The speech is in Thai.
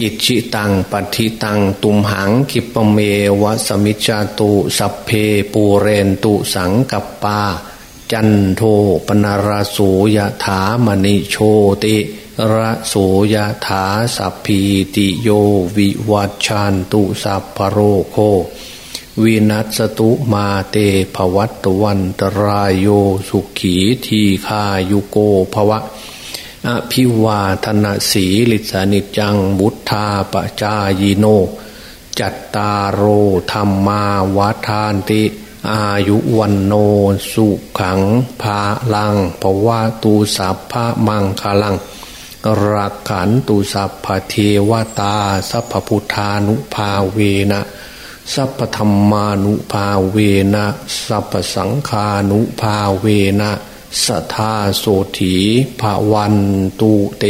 อิชิตังปัติตังตุมหังคิปเมวะสมิจาตุสัพเพปูเรนตุสังกัปปา จันโทปนารโสยถามณิโชติระโสยถาสัพพีติโยวิวัชานตุสัพพโรโควินัสตุมาเตภวัตวันตรายโยสุขีทีคายุโกภวะ อภิวาธนาสีลิสานิจังบุทธาปจายโน จัตตารโอธรรมาวาทานติ อายุวันโนสุขังภาลังภวะตูสัพพะมังคลัง รักขันตุสัพพเทวตา สัพพุทธานุภาเวนะสัพธรรมานุภาเวนะ สัพพสังคานุภาเวนะ สทธาโสถีภาวันตุเต